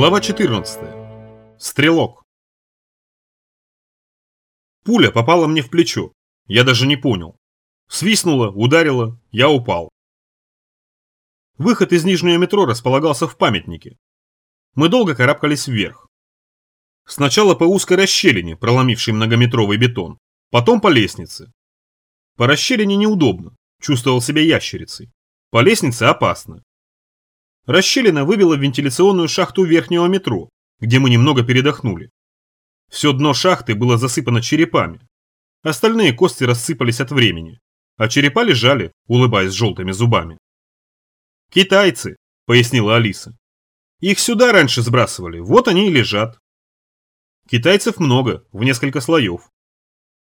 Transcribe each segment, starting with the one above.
Глава 14. Стрелок. Пуля попала мне в плечо. Я даже не понял. Свистнула, ударила, я упал. Выход из нижнего метро располагался в памятнике. Мы долго карабкались вверх. Сначала по узкой расщелине, проломившей многометровый бетон, потом по лестнице. По расщелине неудобно, чувствовал себя ящерицей. По лестнице опасно. Расщелина вывела в вентиляционную шахту верхнего метро, где мы немного передохнули. Все дно шахты было засыпано черепами. Остальные кости рассыпались от времени, а черепа лежали, улыбаясь желтыми зубами. «Китайцы», — пояснила Алиса. «Их сюда раньше сбрасывали, вот они и лежат». Китайцев много, в несколько слоев.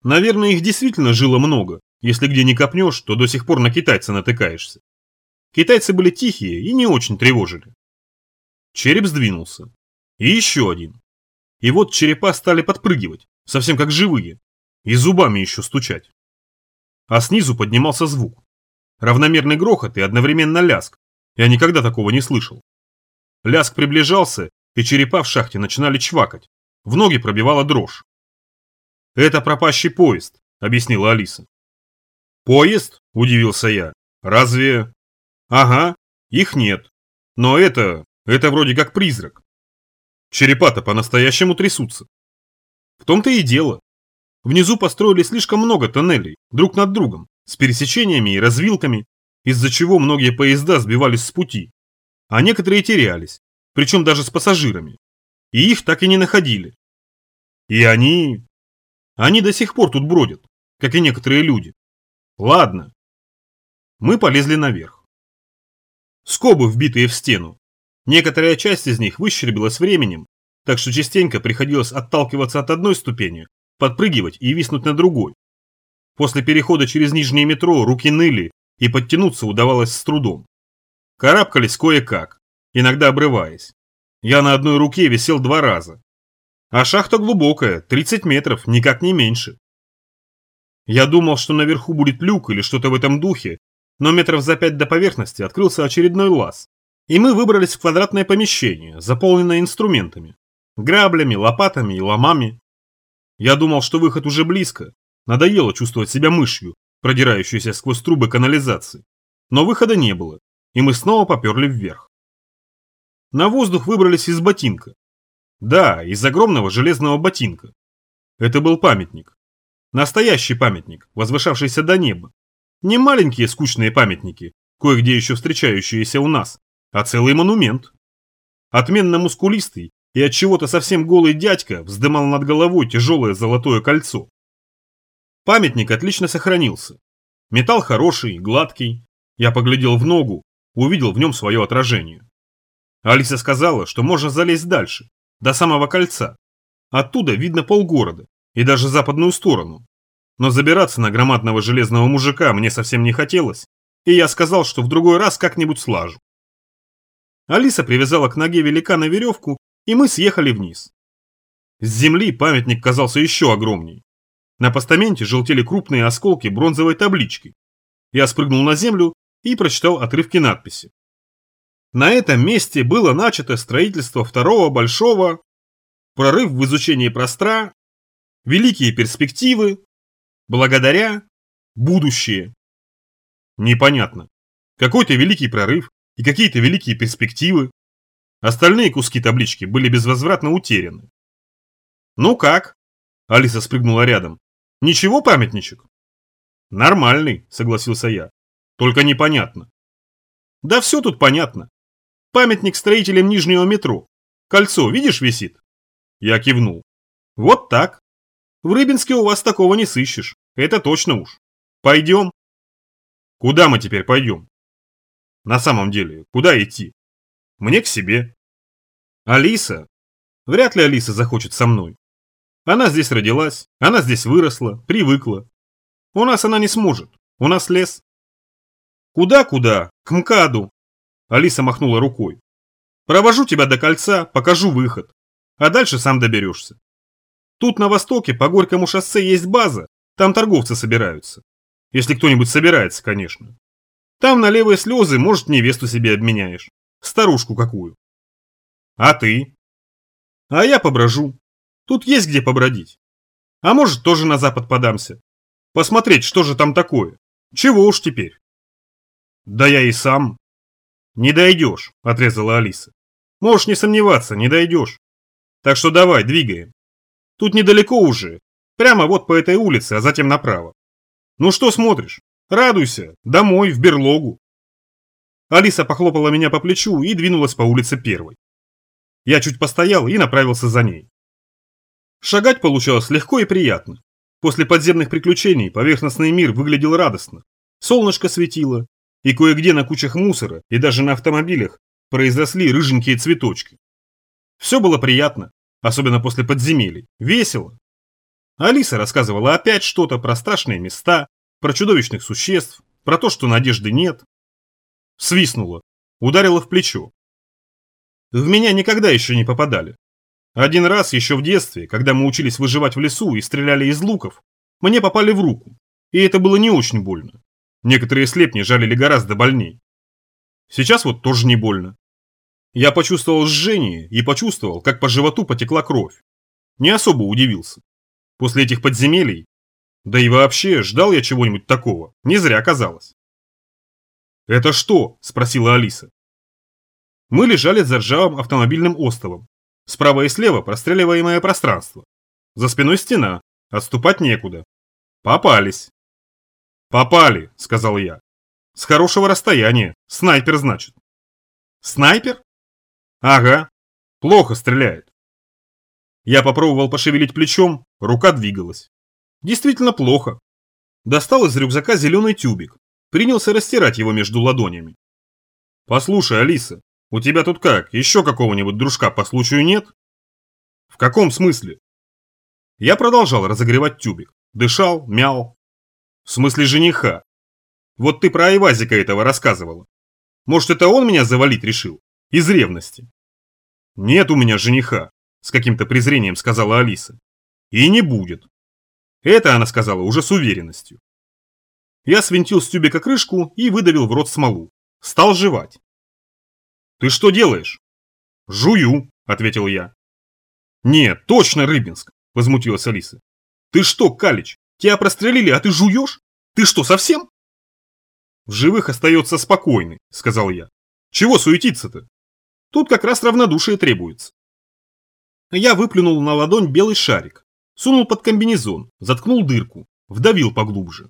Наверное, их действительно жило много, если где не копнешь, то до сих пор на китайца натыкаешься. Китайцы были тихие и не очень тревожили. Череп сдвинулся. И еще один. И вот черепа стали подпрыгивать, совсем как живые, и зубами еще стучать. А снизу поднимался звук. Равномерный грохот и одновременно ляск. Я никогда такого не слышал. Ляск приближался, и черепа в шахте начинали чвакать. В ноги пробивала дрожь. «Это пропащий поезд», — объяснила Алиса. «Поезд?» – удивился я. «Разве...» Ага, их нет. Но это... это вроде как призрак. Черепа-то по-настоящему трясутся. В том-то и дело. Внизу построили слишком много тоннелей, друг над другом, с пересечениями и развилками, из-за чего многие поезда сбивались с пути, а некоторые терялись, причем даже с пассажирами. И их так и не находили. И они... Они до сих пор тут бродят, как и некоторые люди. Ладно. Мы полезли наверх. Скобы, вбитые в стену. Некоторая часть из них выщербилась временем, так что частенько приходилось отталкиваться от одной ступени, подпрыгивать и виснуть на другой. После перехода через нижнее метро руки ныли, и подтянуться удавалось с трудом. Карабкались кое-как, иногда обрываясь. Я на одной руке висел два раза. А шахта глубокая, 30 метров, никак не меньше. Я думал, что наверху будет люк или что-то в этом духе, но метров за пять до поверхности открылся очередной лаз, и мы выбрались в квадратное помещение, заполненное инструментами. Граблями, лопатами и ломами. Я думал, что выход уже близко. Надоело чувствовать себя мышью, продирающейся сквозь трубы канализации. Но выхода не было, и мы снова поперли вверх. На воздух выбрались из ботинка. Да, из огромного железного ботинка. Это был памятник. Настоящий памятник, возвышавшийся до неба, не маленькие скучные памятники, кое-где еще встречающиеся у нас, а целый монумент. Отменно мускулистый и от чего-то совсем голый дядька вздымал над головой тяжелое золотое кольцо. Памятник отлично сохранился. Металл хороший, гладкий. Я поглядел в ногу, увидел в нем свое отражение. Алиса сказала, что можно залезть дальше, до самого кольца. Оттуда видно полгорода и даже западную сторону, но забираться на громадного железного мужика мне совсем не хотелось, и я сказал, что в другой раз как-нибудь слажу. Алиса привязала к ноге великана веревку, и мы съехали вниз. С земли памятник казался еще огромней. На постаменте желтели крупные осколки бронзовой таблички. Я спрыгнул на землю и прочитал отрывки надписи. На этом месте было начато строительство второго большого, прорыв в изучении простра, великие перспективы, Благодаря будущее. Непонятно. Какой-то великий прорыв и какие-то великие перспективы. Остальные куски таблички были безвозвратно утеряны. «Ну как?» – Алиса спрыгнула рядом. «Ничего, памятничек?» «Нормальный», – согласился я. «Только непонятно». «Да все тут понятно. Памятник строителям Нижнего метро. Кольцо, видишь, висит?» Я кивнул. «Вот так. В Рыбинске у вас такого не сыщешь. Это точно уж. Пойдем. Куда мы теперь пойдем? На самом деле, куда идти? Мне к себе. Алиса? Вряд ли Алиса захочет со мной. Она здесь родилась, она здесь выросла, привыкла. У нас она не сможет. У нас лес. Куда-куда? К МКАДу. Алиса махнула рукой. Провожу тебя до кольца, покажу выход. А дальше сам доберешься. Тут на востоке по Горькому шоссе есть база, там торговцы собираются. Если кто-нибудь собирается, конечно. Там на левые слезы, может, невесту себе обменяешь. Старушку какую. А ты? А я поброжу. Тут есть где побродить. А может, тоже на запад подамся. Посмотреть, что же там такое. Чего уж теперь. Да я и сам. Не дойдешь, отрезала Алиса. Можешь не сомневаться, не дойдешь. Так что давай, двигаем. Тут недалеко уже. Прямо вот по этой улице, а затем направо. Ну что смотришь? Радуйся. Домой, в берлогу. Алиса похлопала меня по плечу и двинулась по улице первой. Я чуть постоял и направился за ней. Шагать получалось легко и приятно. После подземных приключений поверхностный мир выглядел радостно. Солнышко светило, и кое-где на кучах мусора и даже на автомобилях произросли рыженькие цветочки. Все было приятно, особенно после подземелий, весело. Алиса рассказывала опять что-то про страшные места, про чудовищных существ, про то, что надежды нет. Свистнула, ударила в плечо. В меня никогда еще не попадали. Один раз еще в детстве, когда мы учились выживать в лесу и стреляли из луков, мне попали в руку, и это было не очень больно. Некоторые слепни жалили гораздо больней. Сейчас вот тоже не больно. Я почувствовал жжение и почувствовал, как по животу потекла кровь. Не особо удивился. После этих подземелий, да и вообще, ждал я чего-нибудь такого, не зря оказалось. «Это что?» – спросила Алиса. Мы лежали за ржавым автомобильным остовом, Справа и слева простреливаемое пространство. За спиной стена. Отступать некуда. Попались. Попали, сказал я. С хорошего расстояния. Снайпер, значит. Снайпер? Ага. Плохо стреляет. Я попробовал пошевелить плечом, рука двигалась. Действительно плохо. Достал из рюкзака зеленый тюбик. Принялся растирать его между ладонями. Послушай, Алиса, у тебя тут как, еще какого-нибудь дружка по случаю нет? В каком смысле? Я продолжал разогревать тюбик. Дышал, мял. В смысле жениха. Вот ты про Айвазика этого рассказывала. Может, это он меня завалить решил? Из ревности. Нет у меня жениха, с каким-то презрением сказала Алиса. И не будет. Это она сказала уже с уверенностью. Я свинтил с тюбика крышку и выдавил в рот смолу. Стал жевать. Ты что делаешь? Жую, ответил я. Нет, точно Рыбинск, возмутилась Алиса. Ты что, Калич, тебя прострелили, а ты жуешь? Ты что, совсем? В живых остается спокойный, сказал я. Чего суетиться-то? Тут как раз равнодушие требуется. Я выплюнул на ладонь белый шарик, сунул под комбинезон, заткнул дырку, вдавил поглубже.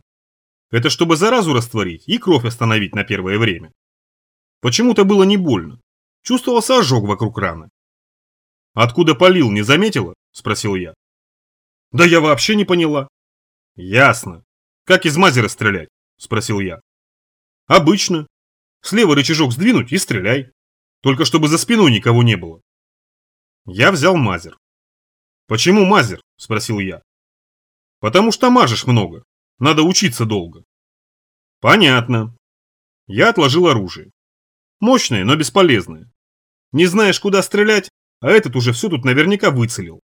Это чтобы заразу растворить и кровь остановить на первое время. Почему-то было не больно. Чувствовался ожог вокруг раны. «Откуда полил, не заметила?» – спросил я. «Да я вообще не поняла». «Ясно. Как из мазера стрелять?» – спросил я. «Обычно. Слева рычажок сдвинуть и стреляй. Только чтобы за спиной никого не было». Я взял мазер. «Почему мазер?» – спросил я. «Потому что мажешь много. Надо учиться долго». «Понятно». Я отложил оружие. Мощные, но бесполезные. Не знаешь, куда стрелять, а этот уже все тут наверняка выцелил.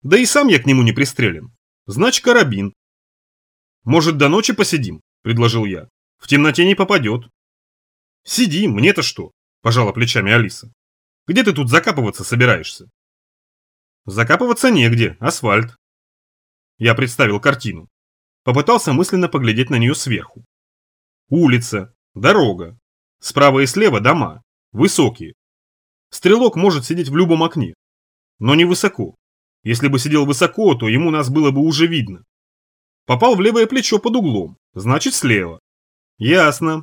Да и сам я к нему не пристрелен. Значит, карабин. Может, до ночи посидим, предложил я. В темноте не попадет. Сиди, мне-то что? Пожала плечами Алиса. Где ты тут закапываться собираешься? Закапываться негде, асфальт. Я представил картину. Попытался мысленно поглядеть на нее сверху. Улица, дорога, Справа и слева дома, высокие. Стрелок может сидеть в любом окне, но не высоко. Если бы сидел высоко, то ему нас было бы уже видно. Попал в левое плечо под углом, значит слева. Ясно.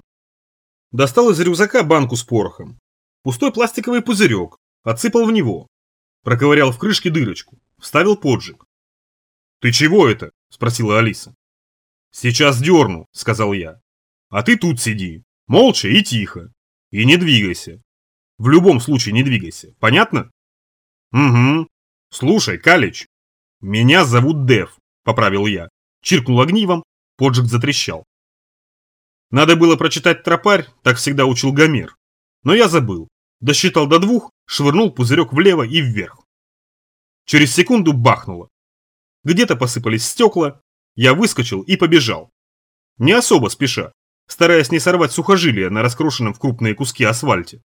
Достал из рюкзака банку с порохом. Пустой пластиковый пузырек, отсыпал в него. Проковырял в крышке дырочку, вставил поджиг. «Ты чего это?» – спросила Алиса. «Сейчас дерну», – сказал я. «А ты тут сиди, Молча и тихо. И не двигайся. В любом случае не двигайся. Понятно? Угу. Слушай, Калич. Меня зовут Дев, поправил я. Чиркнул огнивом, поджиг затрещал. Надо было прочитать тропарь, так всегда учил Гомер. Но я забыл. Досчитал до двух, швырнул пузырек влево и вверх. Через секунду бахнуло. Где-то посыпались стекла, я выскочил и побежал. Не особо спеша, стараясь не сорвать сухожилия на раскрошенном в крупные куски асфальте.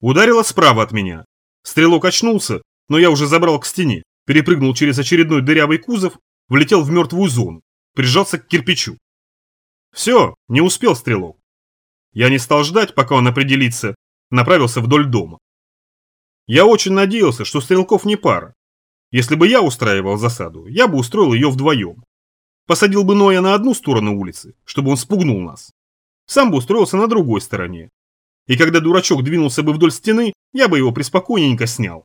Ударило справа от меня. Стрелок очнулся, но я уже забрал к стене, перепрыгнул через очередной дырявый кузов, влетел в мертвую зону, прижался к кирпичу. Все, не успел стрелок. Я не стал ждать, пока он определится, направился вдоль дома. Я очень надеялся, что стрелков не пара. Если бы я устраивал засаду, я бы устроил ее вдвоем. Посадил бы Ноя на одну сторону улицы, чтобы он спугнул нас. Сам бы устроился на другой стороне. И когда дурачок двинулся бы вдоль стены, я бы его преспокойненько снял.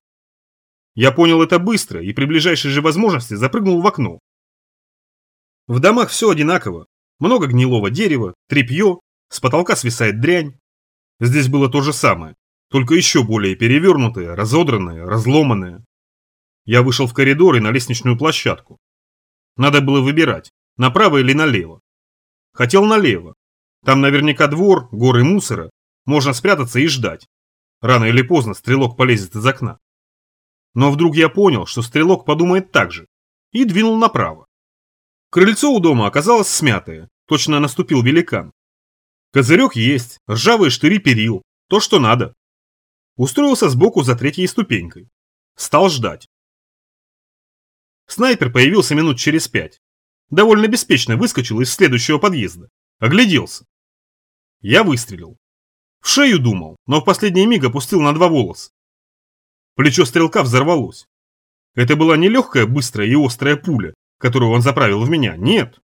Я понял это быстро и при ближайшей же возможности запрыгнул в окно. В домах все одинаково. Много гнилого дерева, тряпье, с потолка свисает дрянь. Здесь было то же самое, только еще более перевернутое, разодранное, разломанное. Я вышел в коридор и на лестничную площадку. Надо было выбирать, направо или налево. Хотел налево. Там наверняка двор, горы мусора, можно спрятаться и ждать. Рано или поздно стрелок полезет из окна. Но вдруг я понял, что стрелок подумает так же, и двинул направо. Крыльцо у дома оказалось смятое, точно наступил великан. Козырек есть, ржавые штыри перил, то, что надо. Устроился сбоку за третьей ступенькой. Стал ждать. Снайпер появился минут через пять. Довольно беспечно выскочил из следующего подъезда. Огляделся. Я выстрелил. В шею думал, но в последний миг опустил на два волоса. Плечо стрелка взорвалось. Это была не легкая, быстрая и острая пуля, которую он заправил в меня, нет.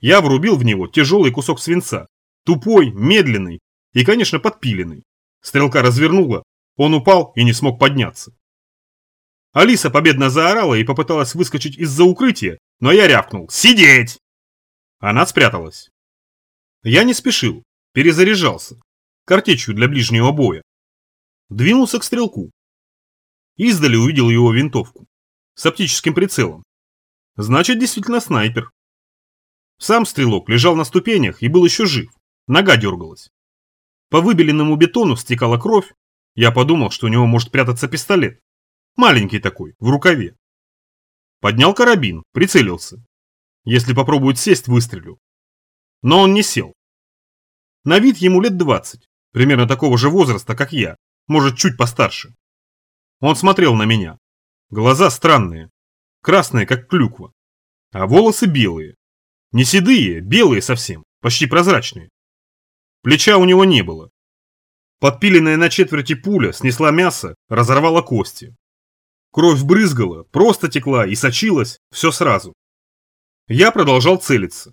Я врубил в него тяжелый кусок свинца, тупой, медленный и, конечно, подпиленный. Стрелка развернула, он упал и не смог подняться. Алиса победно заорала и попыталась выскочить из-за укрытия, но я рявкнул «Сидеть!». Она спряталась. Я не спешил, перезаряжался, картечью для ближнего боя. Двинулся к стрелку. Издали увидел его винтовку. С оптическим прицелом. Значит, действительно снайпер. Сам стрелок лежал на ступенях и был еще жив. Нога дергалась. По выбеленному бетону стекала кровь. Я подумал, что у него может прятаться пистолет. Маленький такой, в рукаве. Поднял карабин, прицелился. Если попробует сесть, выстрелю. Но он не сел. На вид ему лет 20, примерно такого же возраста, как я, может, чуть постарше. Он смотрел на меня. Глаза странные, красные, как клюква, а волосы белые. Не седые, белые совсем, почти прозрачные. Плеча у него не было. Подпиленная на четверти пуля снесла мясо, разорвала кости. Кровь брызгала, просто текла и сочилась, все сразу. Я продолжал целиться.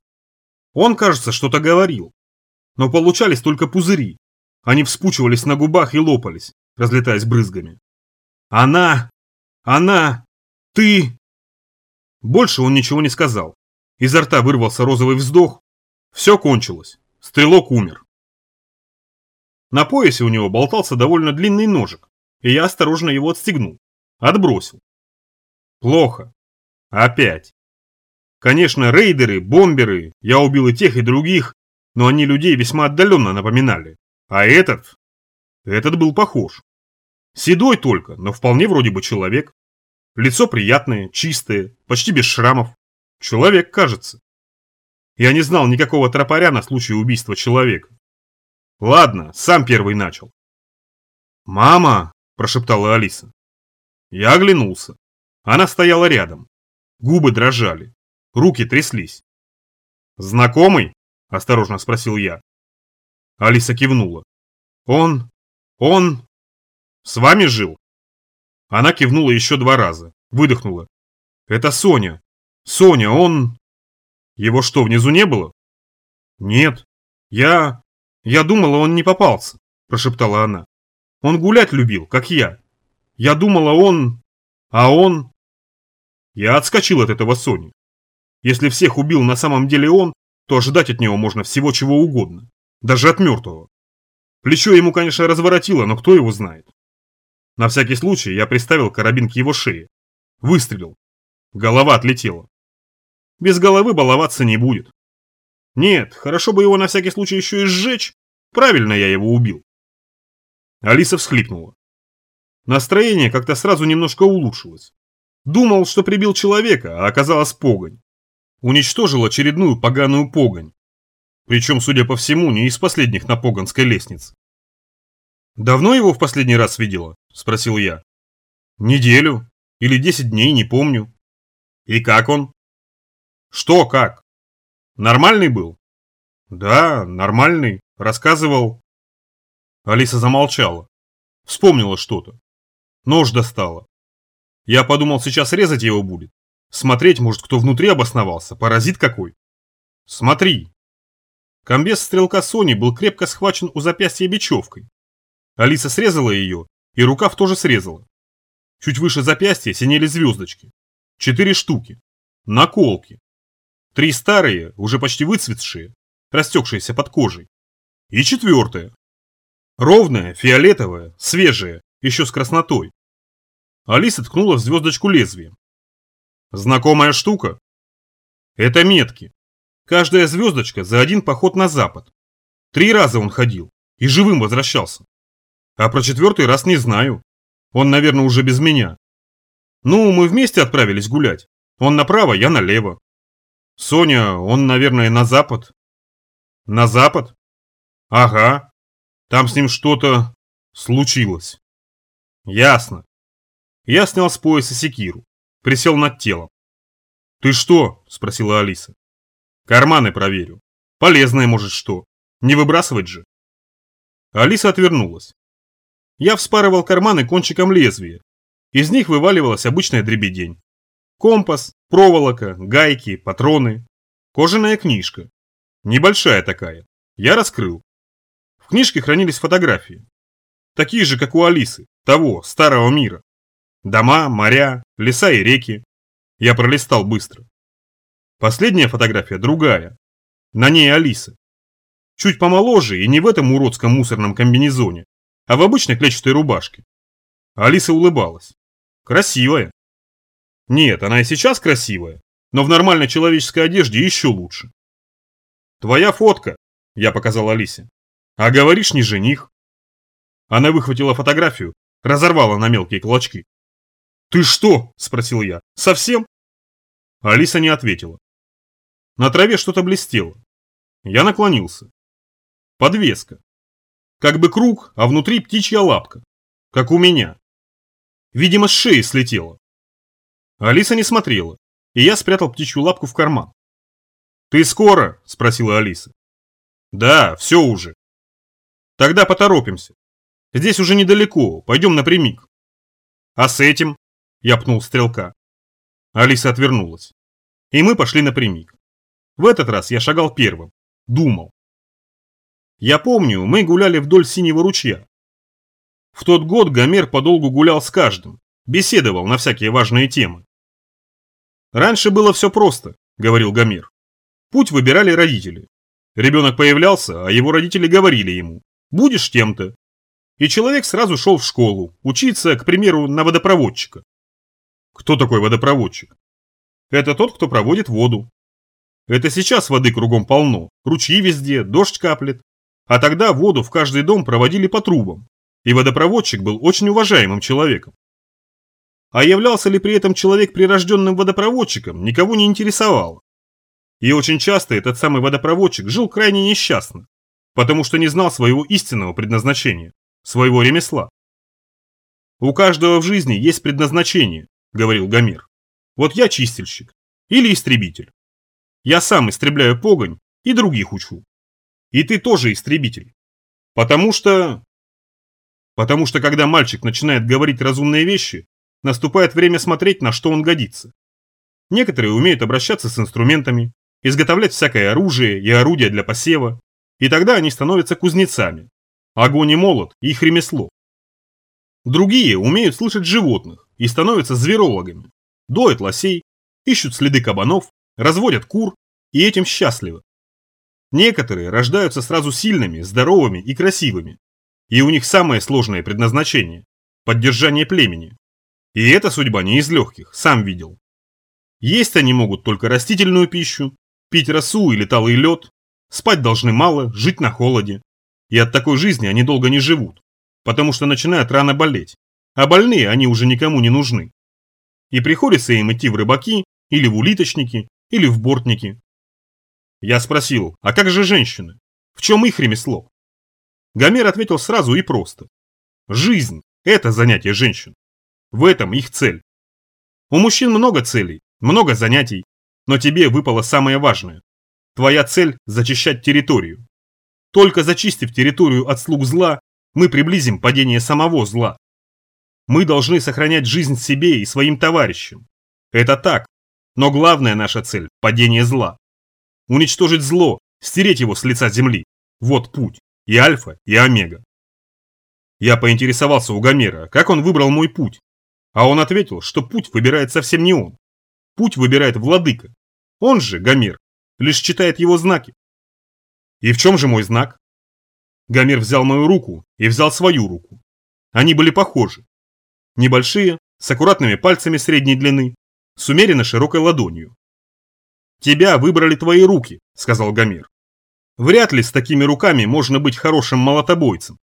Он, кажется, что-то говорил. Но получались только пузыри. Они вспучивались на губах и лопались, разлетаясь брызгами. Она! Она! Ты! Больше он ничего не сказал. Изо рта вырвался розовый вздох. Все кончилось. Стрелок умер. На поясе у него болтался довольно длинный ножик, и я осторожно его отстегнул. Отбросил. Плохо. Опять. Конечно, рейдеры, бомберы, я убил и тех, и других, но они людей весьма отдаленно напоминали. А этот? Этот был похож. Седой только, но вполне вроде бы человек. Лицо приятное, чистое, почти без шрамов. Человек, кажется. Я не знал никакого тропаря на случай убийства человека. Ладно, сам первый начал. «Мама!» – прошептала Алиса. Я оглянулся. Она стояла рядом. Губы дрожали. Руки тряслись. «Знакомый?» – осторожно спросил я. Алиса кивнула. «Он... он... с вами жил?» Она кивнула еще два раза. Выдохнула. «Это Соня. Соня, он...» «Его что, внизу не было?» «Нет. Я... «Я думала, он не попался», – прошептала она. «Он гулять любил, как я. Я думала, он... А он...» Я отскочил от этого Сони. Если всех убил на самом деле он, то ожидать от него можно всего чего угодно. Даже от мертвого. Плечо ему, конечно, разворотило, но кто его знает. На всякий случай я приставил карабин к его шее. Выстрелил. Голова отлетела. Без головы баловаться не будет. Нет, хорошо бы его на всякий случай еще и сжечь. Правильно я его убил. Алиса всхлипнула. Настроение как-то сразу немножко улучшилось. Думал, что прибил человека, а оказалось погонь. Уничтожил очередную поганую погонь. Причем, судя по всему, не из последних на поганской лестнице. «Давно его в последний раз видела?» – спросил я. «Неделю. Или 10 дней, не помню. И как он? Что как? Нормальный был? Да, нормальный. Рассказывал. Алиса замолчала. Вспомнила что-то. Нож достала. Я подумал, сейчас резать его будет. Смотреть, может, кто внутри обосновался, паразит какой. Смотри. Комбез стрелка Сони был крепко схвачен у запястья бечевкой. Алиса срезала ее, и рукав тоже срезала. Чуть выше запястья синели звездочки. Четыре штуки. Наколки. Три старые, уже почти выцветшие, растекшиеся под кожей. И четвертая. Ровная, фиолетовая, свежая, еще с краснотой. Алиса ткнула в звездочку лезвием. Знакомая штука? Это метки. Каждая звездочка за один поход на запад. Три раза он ходил и живым возвращался. А про четвертый раз не знаю. Он, наверное, уже без меня. Ну, мы вместе отправились гулять. Он направо, я налево. Соня, он, наверное, на запад. На запад? Ага. Там с ним что-то случилось. Ясно. Я снял с пояса секиру. Присел над телом. «Ты что?» – спросила Алиса. «Карманы проверю. Полезное, может, что. Не выбрасывать же». Алиса отвернулась. Я вспарывал карманы кончиком лезвия. Из них вываливалась обычная дребедень. Компас, проволока, гайки, патроны. Кожаная книжка. Небольшая такая. Я раскрыл. В книжке хранились фотографии. Такие же, как у Алисы, того, старого мира. Дома, моря, леса и реки. Я пролистал быстро. Последняя фотография другая. На ней Алиса. Чуть помоложе и не в этом уродском мусорном комбинезоне, а в обычной клетчатой рубашке. Алиса улыбалась. Красивая. Нет, она и сейчас красивая, но в нормальной человеческой одежде еще лучше. Твоя фотка, я показал Алисе. А говоришь, не жених. Она выхватила фотографию, разорвала на мелкие клочки. «Ты что?» – спросил я. «Совсем?» Алиса не ответила. На траве что-то блестело. Я наклонился. Подвеска. Как бы круг, а внутри птичья лапка. Как у меня. Видимо, с шеи слетела. Алиса не смотрела, и я спрятал птичью лапку в карман. «Ты скоро?» – спросила Алиса. «Да, все уже». «Тогда поторопимся. Здесь уже недалеко, пойдем напрямик». «А с этим?» – я пнул стрелка. Алиса отвернулась. И мы пошли напрямик. В этот раз я шагал первым. Думал. Я помню, мы гуляли вдоль синего ручья. В тот год Гомер подолгу гулял с каждым, беседовал на всякие важные темы. «Раньше было все просто», — говорил Гомер. «Путь выбирали родители. Ребенок появлялся, а его родители говорили ему, будешь тем-то. И человек сразу шел в школу, учиться, к примеру, на водопроводчика. Кто такой водопроводчик? Это тот, кто проводит воду. Это сейчас воды кругом полно, ручьи везде, дождь каплет, а тогда воду в каждый дом проводили по трубам, и водопроводчик был очень уважаемым человеком. А являлся ли при этом человек прирожденным водопроводчиком, никого не интересовало. И очень часто этот самый водопроводчик жил крайне несчастно, потому что не знал своего истинного предназначения, своего ремесла. «У каждого в жизни есть предназначение», – говорил Гомер. «Вот я чистильщик или истребитель. Я сам истребляю погонь и других учу. И ты тоже истребитель. Потому что... Потому что когда мальчик начинает говорить разумные вещи, наступает время смотреть, на что он годится. Некоторые умеют обращаться с инструментами, изготовлять всякое оружие и орудия для посева, и тогда они становятся кузнецами. Огонь и молот – их ремесло. Другие умеют слышать животных и становятся зверологами, доят лосей, ищут следы кабанов, разводят кур и этим счастливы. Некоторые рождаются сразу сильными, здоровыми и красивыми. И у них самое сложное предназначение – поддержание племени. И эта судьба не из легких, сам видел. Есть они могут только растительную пищу, пить росу или талый лед, спать должны мало, жить на холоде. И от такой жизни они долго не живут, потому что начинают рано болеть, а больные они уже никому не нужны. И приходится им идти в рыбаки, или в улиточники, или в бортники, я спросил, а как же женщины? В чем их ремесло? Гомер ответил сразу и просто. Жизнь – это занятие женщин. В этом их цель. У мужчин много целей, много занятий, но тебе выпало самое важное. Твоя цель – зачищать территорию. Только зачистив территорию от слуг зла, мы приблизим падение самого зла. Мы должны сохранять жизнь себе и своим товарищам. Это так, но главная наша цель – падение зла. Уничтожить зло, стереть его с лица земли. Вот путь, и альфа, и омега. Я поинтересовался у Гомера, как он выбрал мой путь. А он ответил, что путь выбирает совсем не он. Путь выбирает владыка. Он же, Гомер, лишь читает его знаки. И в чем же мой знак? Гомер взял мою руку и взял свою руку. Они были похожи. Небольшие, с аккуратными пальцами средней длины, с умеренно широкой ладонью. «Тебя выбрали твои руки», — сказал Гомер. «Вряд ли с такими руками можно быть хорошим молотобойцем.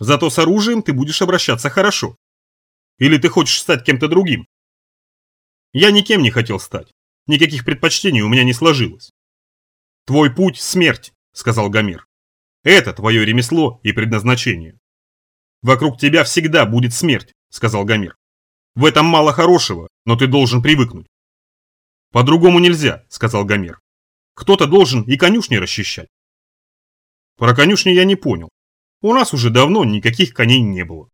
Зато с оружием ты будешь обращаться хорошо. Или ты хочешь стать кем-то другим?» Я никем не хотел стать. Никаких предпочтений у меня не сложилось. «Твой путь – смерть», – сказал Гомер. «Это твое ремесло и предназначение». «Вокруг тебя всегда будет смерть», – сказал Гомер. «В этом мало хорошего, но ты должен привыкнуть». «По-другому нельзя», – сказал Гомер. «Кто-то должен и конюшни расчищать». Про конюшни я не понял. У нас уже давно никаких коней не было.